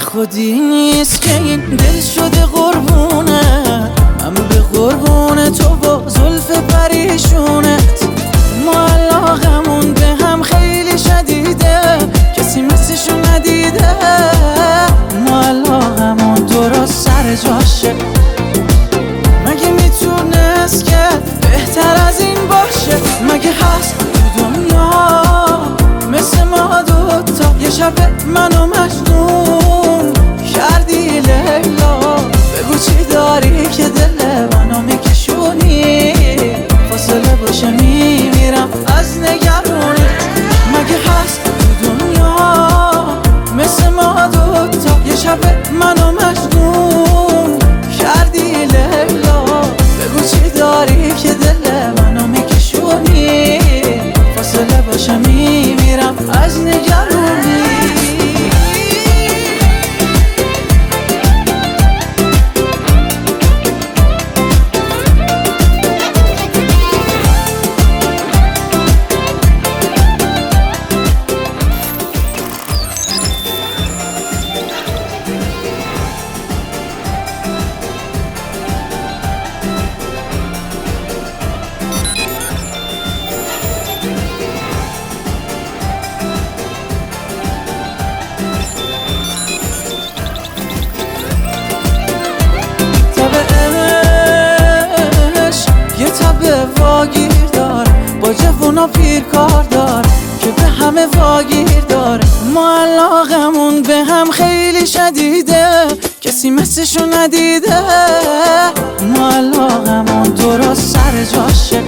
خودی نیست که این دل شده قربونه. من به قربون تو با زلف پریشونت ما علاقمون به هم خیلی شدیده. کسی مثلشو ندیده. ما علاقمون درست سر جاشه. مگه می‌تونست که بهتر از این باشه؟ مگه هست تو دنیا مثل ما دوتا؟ یه شب منو مجنون. لیلا بگو چی داری که دل منو میکشونی؟ فاصله باشه میمیرم از نگرونی مگه هست تو دنیا مثل ما دوتا یه شب منو مجنون واگیر دار با جوونا پیر کار دار که به همه واگیر داره ما علاقمون به هم خیلی شدیده کسی مثلشو ندیده. ما علاقمون درست سر جاشه.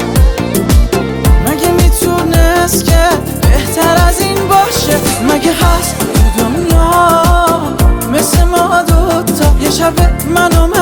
مگه می‌تونست که بهتر از این باشه؟ مگه هست تو دنیا مثل ما دوتا؟ یه شب منو مجنون